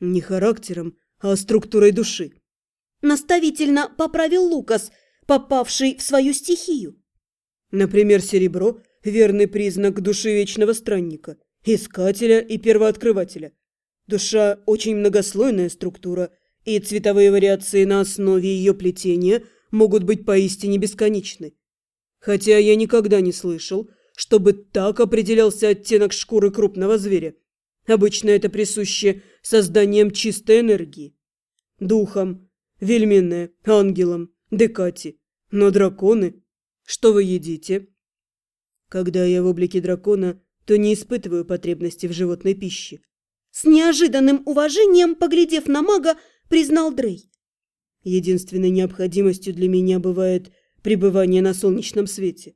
Не характером, а структурой души. Наставительно поправил Лукас, попавший в свою стихию. Например, серебро – верный признак души вечного странника, искателя и первооткрывателя. Душа – очень многослойная структура, и цветовые вариации на основе ее плетения могут быть поистине бесконечны. Хотя я никогда не слышал, чтобы так определялся оттенок шкуры крупного зверя. Обычно это присуще созданием чистой энергии. Духом, вельмене, ангелам, декати. Но драконы... Что вы едите? Когда я в облике дракона, то не испытываю потребности в животной пище. С неожиданным уважением, поглядев на мага, признал Дрей. Единственной необходимостью для меня бывает пребывание на солнечном свете.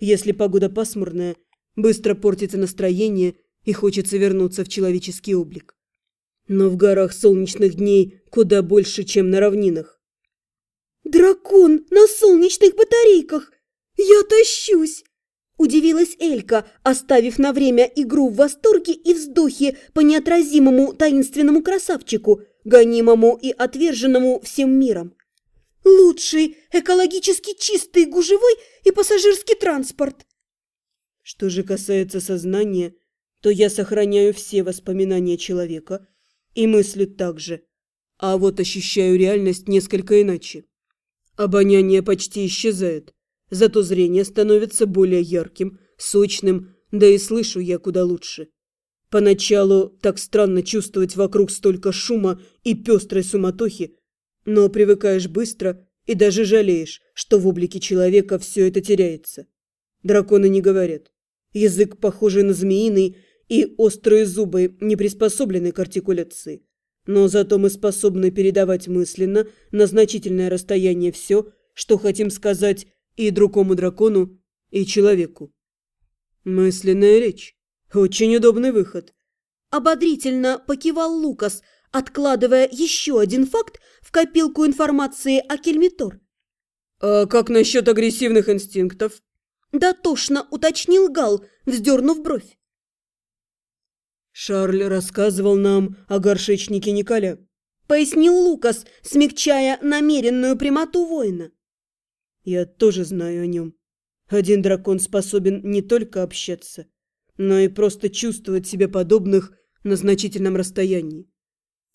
Если погода пасмурная, быстро портится настроение и хочется вернуться в человеческий облик. Но в горах солнечных дней куда больше, чем на равнинах. «Дракон на солнечных батарейках! Я тащусь!» Удивилась Элька, оставив на время игру в восторге и вздохе по неотразимому таинственному красавчику, гонимому и отверженному всем миром. Лучший, экологически чистый гужевой и пассажирский транспорт. Что же касается сознания, то я сохраняю все воспоминания человека и мыслю так же, а вот ощущаю реальность несколько иначе. Обоняние почти исчезает. Зато зрение становится более ярким, сочным, да и слышу я куда лучше. Поначалу так странно чувствовать вокруг столько шума и пестрой суматохи, но привыкаешь быстро и даже жалеешь, что в облике человека все это теряется. Драконы не говорят. Язык похожий на змеиный, и острые зубы не приспособлены к артикуляции. Но зато мы способны передавать мысленно на значительное расстояние все, что хотим сказать и другому дракону, и человеку. Мысленная речь. Очень удобный выход. Ободрительно покивал Лукас, откладывая еще один факт в копилку информации о Кельмитор. «А как насчет агрессивных инстинктов?» Дотошно уточнил Гал, вздернув бровь. Шарль рассказывал нам о горшечнике Николя. Пояснил Лукас, смягчая намеренную прямоту воина. Я тоже знаю о нем. Один дракон способен не только общаться, но и просто чувствовать себя подобных на значительном расстоянии.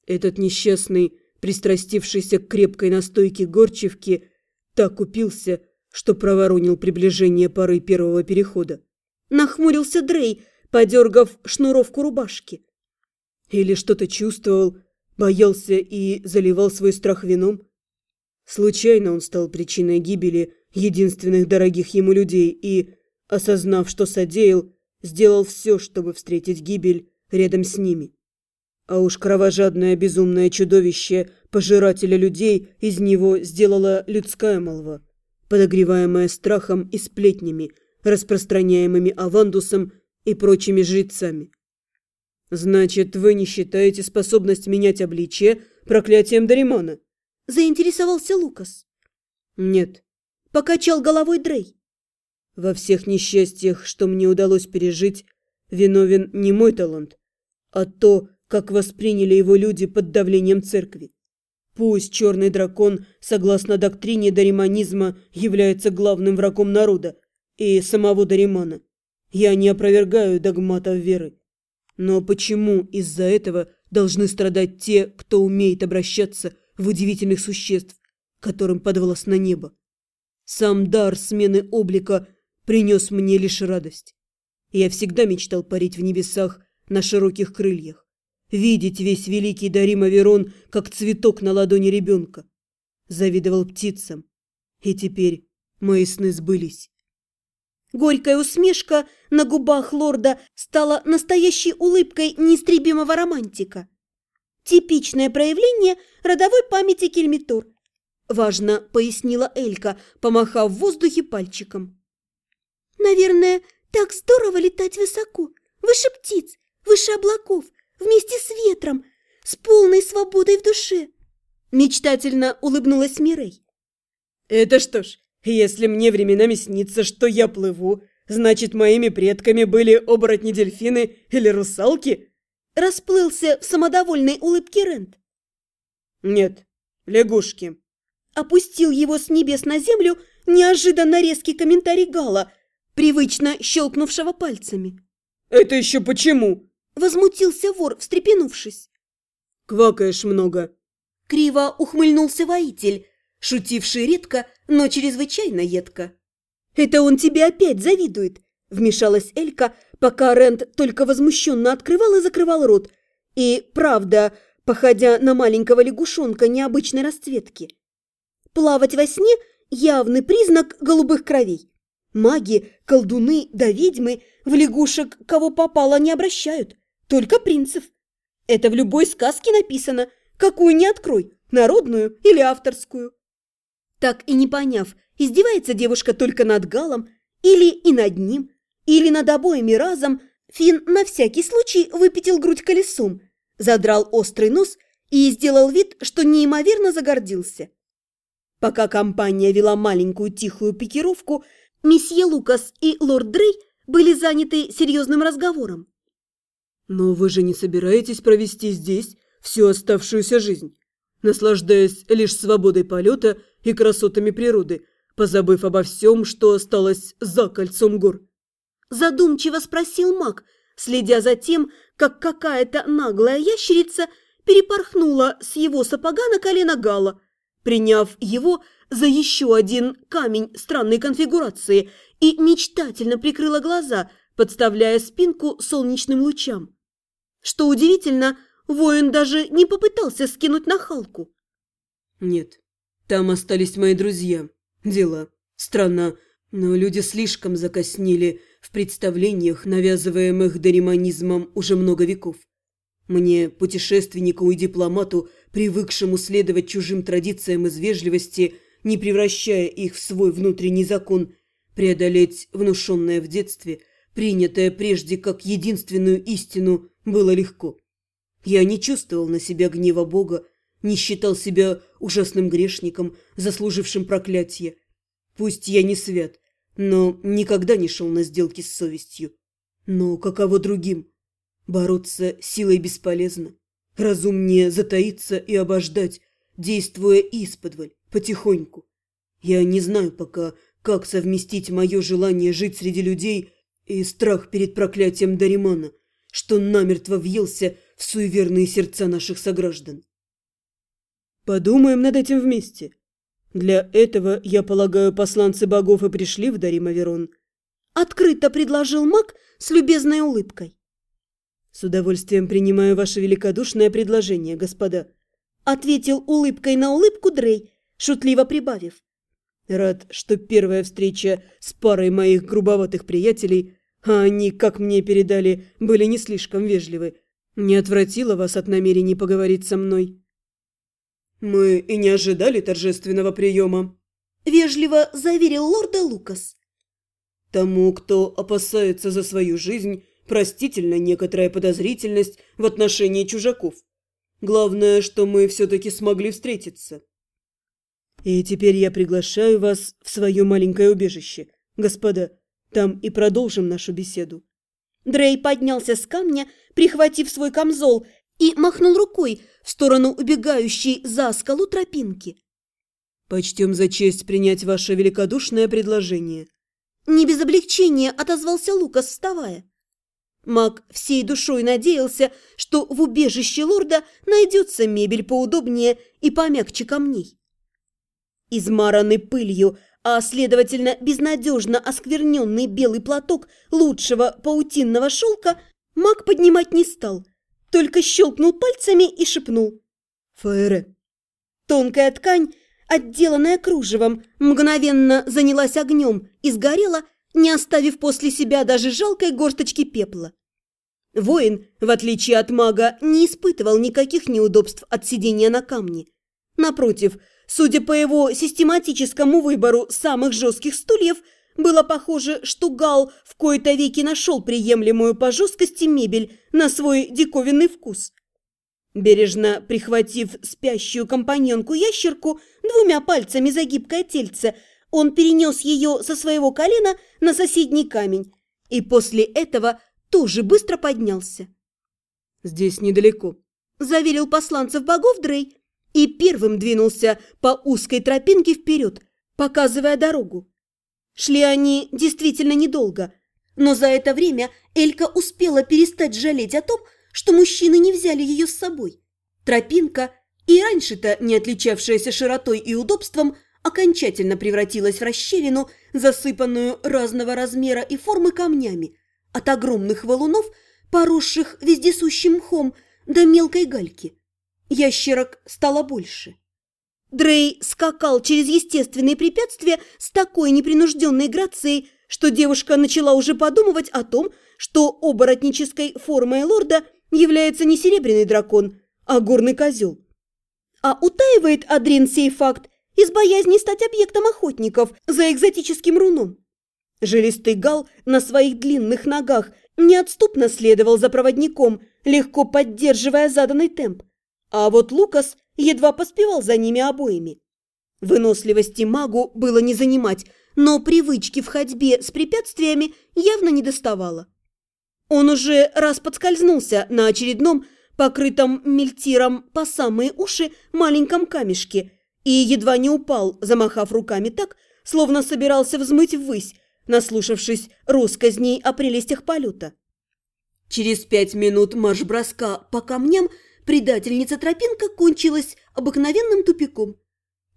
Этот несчастный, пристрастившийся к крепкой настойке горчевки, так упился, что проворонил приближение поры первого перехода. Нахмурился Дрей, подергав шнуровку рубашки. Или что-то чувствовал, боялся и заливал свой страх вином. Случайно он стал причиной гибели единственных дорогих ему людей и, осознав, что содеял, сделал все, чтобы встретить гибель рядом с ними. А уж кровожадное безумное чудовище, пожирателя людей, из него сделала людская молва, подогреваемая страхом и сплетнями, распространяемыми Авандусом и прочими жрецами. «Значит, вы не считаете способность менять обличие проклятием Даримана?» заинтересовался Лукас. «Нет», — покачал головой Дрей. «Во всех несчастьях, что мне удалось пережить, виновен не мой талант, а то, как восприняли его люди под давлением церкви. Пусть черный дракон, согласно доктрине дариманизма, является главным врагом народа и самого Даримана. Я не опровергаю догматов веры. Но почему из-за этого должны страдать те, кто умеет обращаться в удивительных существ, которым подвластно небо. Сам дар смены облика принес мне лишь радость. Я всегда мечтал парить в небесах на широких крыльях, видеть весь великий Дарим Аверон, как цветок на ладони ребенка. Завидовал птицам, и теперь мои сны сбылись. Горькая усмешка на губах лорда стала настоящей улыбкой неистребимого романтика. Типичное проявление родовой памяти Кельмитур. Важно, пояснила Элька, помахав в воздухе пальчиком. Наверное, так здорово летать высоко, выше птиц, выше облаков, вместе с ветром, с полной свободой в душе. Мечтательно улыбнулась Мирей. Это что ж, если мне временами снится, что я плыву, значит, моими предками были оборотни-дельфины или русалки? расплылся в самодовольной улыбке Рент. Нет, лягушки. Опустил его с небес на землю неожиданно резкий комментарий Гала, привычно щелкнувшего пальцами. Это еще почему? Возмутился вор, встрепенувшись. Квакаешь много. Криво ухмыльнулся воитель, шутивший редко, но чрезвычайно едко. «Это он тебе опять завидует!» Вмешалась Элька, пока Рент только возмущенно открывал и закрывал рот. И, правда, походя на маленького лягушонка необычной расцветки. Плавать во сне – явный признак голубых кровей. Маги, колдуны да ведьмы в лягушек кого попало не обращают, только принцев. Это в любой сказке написано, какую не открой, народную или авторскую. Так и не поняв, издевается девушка только над Галом или и над ним, или над обоими разом, Фин на всякий случай выпятил грудь колесом, задрал острый нос и сделал вид, что неимоверно загордился. Пока компания вела маленькую тихую пикировку, месье Лукас и лорд Дрей были заняты серьезным разговором. «Но вы же не собираетесь провести здесь всю оставшуюся жизнь, наслаждаясь лишь свободой полета и красотами природы, позабыв обо всем, что осталось за кольцом гор?» Задумчиво спросил маг, следя за тем, как какая-то наглая ящерица перепорхнула с его сапога на колено Гала, приняв его за еще один камень странной конфигурации и мечтательно прикрыла глаза, подставляя спинку солнечным лучам. Что удивительно, воин даже не попытался скинуть нахалку. «Нет, там остались мои друзья. Дела. Странно, но люди слишком закоснили в представлениях, навязываемых дориманизмом уже много веков. Мне, путешественнику и дипломату, привыкшему следовать чужим традициям из вежливости, не превращая их в свой внутренний закон, преодолеть внушенное в детстве, принятое прежде как единственную истину, было легко. Я не чувствовал на себя гнева Бога, не считал себя ужасным грешником, заслужившим проклятие. Пусть я не свят, но никогда не шел на сделки с совестью. Но каково другим? Бороться силой бесполезно. Разумнее затаиться и обождать, действуя исподволь, потихоньку. Я не знаю пока, как совместить мое желание жить среди людей и страх перед проклятием Даримана, что намертво въелся в суеверные сердца наших сограждан. Подумаем над этим вместе. Для этого, я полагаю, посланцы богов и пришли в Даримаверон. Открыто предложил маг с любезной улыбкой. С удовольствием принимаю ваше великодушное предложение, господа. Ответил улыбкой на улыбку Дрей, шутливо прибавив. Рад, что первая встреча с парой моих грубоватых приятелей, а они, как мне передали, были не слишком вежливы, не отвратила вас от намерений поговорить со мной. «Мы и не ожидали торжественного приема», – вежливо заверил лорда Лукас. «Тому, кто опасается за свою жизнь, простительна некоторая подозрительность в отношении чужаков. Главное, что мы все-таки смогли встретиться». «И теперь я приглашаю вас в свое маленькое убежище. Господа, там и продолжим нашу беседу». Дрей поднялся с камня, прихватив свой камзол, и махнул рукой в сторону убегающей за скалу тропинки. «Почтем за честь принять ваше великодушное предложение». Не без облегчения отозвался Лукас, вставая. Маг всей душой надеялся, что в убежище лорда найдется мебель поудобнее и помягче камней. Измаранный пылью, а, следовательно, безнадежно оскверненный белый платок лучшего паутинного шелка маг поднимать не стал, только щелкнул пальцами и шепнул. «Фаэре». Тонкая ткань, отделанная кружевом, мгновенно занялась огнем и сгорела, не оставив после себя даже жалкой горсточки пепла. Воин, в отличие от мага, не испытывал никаких неудобств от сидения на камне. Напротив, судя по его систематическому выбору самых жестких стульев, было похоже, что Гал в кои-то веки нашел приемлемую по жесткости мебель на свой диковинный вкус. Бережно прихватив спящую компаньонку-ящерку двумя пальцами за гибкое тельце, он перенес ее со своего колена на соседний камень и после этого тоже быстро поднялся. «Здесь недалеко», – заверил посланцев богов Дрей и первым двинулся по узкой тропинке вперед, показывая дорогу. Шли они действительно недолго, но за это время Элька успела перестать жалеть о том, что мужчины не взяли ее с собой. Тропинка, и раньше-то не отличавшаяся широтой и удобством, окончательно превратилась в расщелину, засыпанную разного размера и формы камнями, от огромных валунов, поросших вездесущим мхом, до мелкой гальки. Ящерок стало больше. Дрей скакал через естественные препятствия с такой непринужденной грацией, что девушка начала уже подумывать о том, что оборотнической формой лорда является не серебряный дракон, а горный козел. А утаивает Адрин сей факт из боязни стать объектом охотников за экзотическим руном. Жилистый гал на своих длинных ногах неотступно следовал за проводником, легко поддерживая заданный темп. А вот Лукас едва поспевал за ними обоими. Выносливости магу было не занимать, но привычки в ходьбе с препятствиями явно не доставало. Он уже раз подскользнулся на очередном, покрытом мельтиром по самые уши маленьком камешке и едва не упал, замахав руками так, словно собирался взмыть ввысь, наслушавшись россказней о прелестях полета. Через пять минут марш-броска по камням – предательница тропинка кончилась обыкновенным тупиком.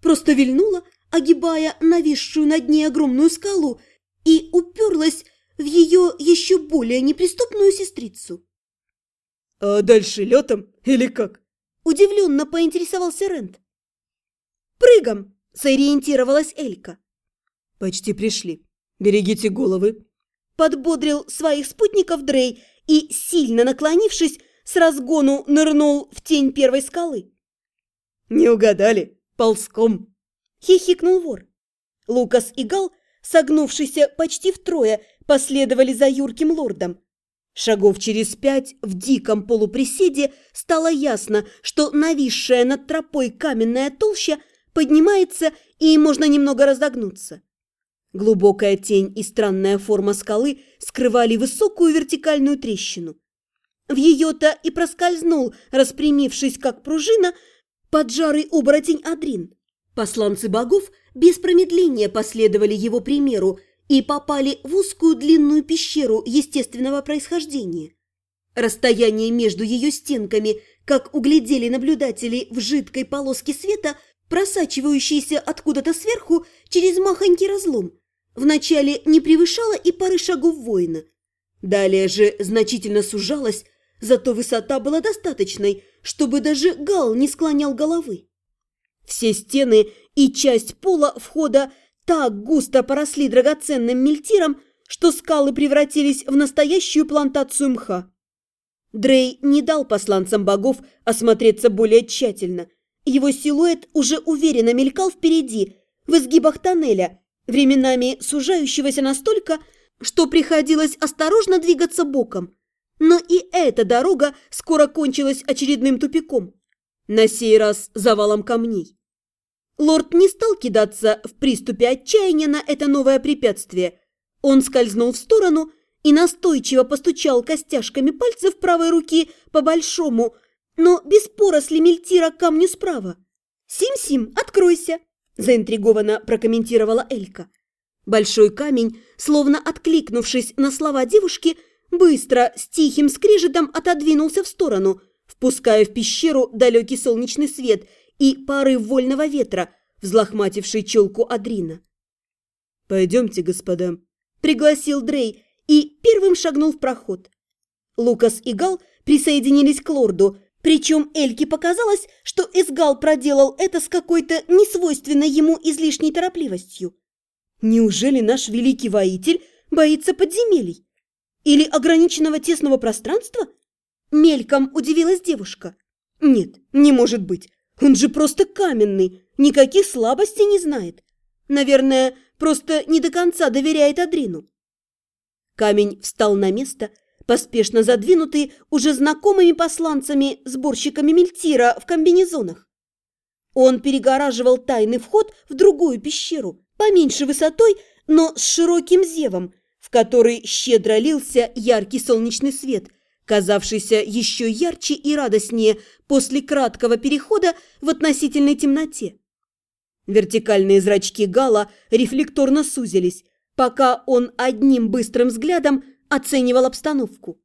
Просто вильнула, огибая нависшую над ней огромную скалу, и уперлась в ее еще более неприступную сестрицу. «А дальше летом или как?» Удивленно поинтересовался Рент. «Прыгом!» – сориентировалась Элька. «Почти пришли. Берегите головы!» Подбодрил своих спутников Дрей и, сильно наклонившись, с разгону нырнул в тень первой скалы. «Не угадали? Ползком!» – хихикнул вор. Лукас и Гал, согнувшиеся почти втрое, последовали за юрким лордом. Шагов через пять в диком полуприседе стало ясно, что нависшая над тропой каменная толща поднимается и можно немного разогнуться. Глубокая тень и странная форма скалы скрывали высокую вертикальную трещину. В ее-то и проскользнул, распрямившись как пружина, поджарый оборотень Адрин. Посланцы богов без промедления последовали его примеру и попали в узкую длинную пещеру естественного происхождения. Расстояние между ее стенками, как углядели наблюдатели в жидкой полоске света, просачивающейся откуда-то сверху через махонький разлом, вначале не превышало и пары шагов воина. Далее же значительно сужалось, Зато высота была достаточной, чтобы даже Гал не склонял головы. Все стены и часть пола входа так густо поросли драгоценным мельтиром, что скалы превратились в настоящую плантацию мха. Дрей не дал посланцам богов осмотреться более тщательно. Его силуэт уже уверенно мелькал впереди, в изгибах тоннеля, временами сужающегося настолько, что приходилось осторожно двигаться боком – но и эта дорога скоро кончилась очередным тупиком. На сей раз завалом камней. Лорд не стал кидаться в приступе отчаяния на это новое препятствие. Он скользнул в сторону и настойчиво постучал костяшками пальцев правой руки по большому, но без поросли мельтира камню справа. «Сим-Сим, откройся!» – заинтригованно прокомментировала Элька. Большой камень, словно откликнувшись на слова девушки – быстро, с тихим скрежетом отодвинулся в сторону, впуская в пещеру далекий солнечный свет и пары вольного ветра, взлохмативший челку Адрина. «Пойдемте, господа», – пригласил Дрей и первым шагнул в проход. Лукас и Гал присоединились к лорду, причем Эльке показалось, что Эсгал проделал это с какой-то несвойственной ему излишней торопливостью. Неужели наш великий воитель боится подземелий? Или ограниченного тесного пространства? Мельком удивилась девушка. Нет, не может быть. Он же просто каменный, никаких слабостей не знает. Наверное, просто не до конца доверяет Адрину. Камень встал на место, поспешно задвинутый уже знакомыми посланцами, сборщиками мельтира в комбинезонах. Он перегораживал тайный вход в другую пещеру, поменьше высотой, но с широким зевом, в который щедро лился яркий солнечный свет, казавшийся еще ярче и радостнее после краткого перехода в относительной темноте. Вертикальные зрачки Гала рефлекторно сузились, пока он одним быстрым взглядом оценивал обстановку.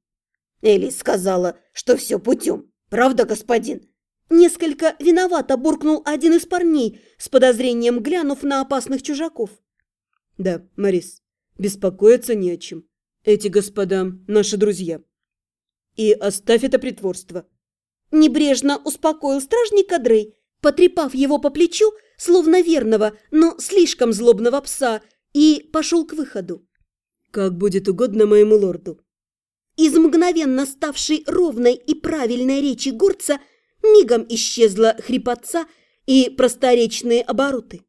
Элис сказала, что все путем. Правда, господин? Несколько виновато буркнул один из парней, с подозрением глянув на опасных чужаков. Да, Марис, беспокоиться не о чем. Эти господа – наши друзья. И оставь это притворство. Небрежно успокоил стражника Дрей, потрепав его по плечу, словно верного, но слишком злобного пса, и пошел к выходу. Как будет угодно моему лорду. Из мгновенно ставшей ровной и правильной речи горца мигом исчезла хрипотца и просторечные обороты.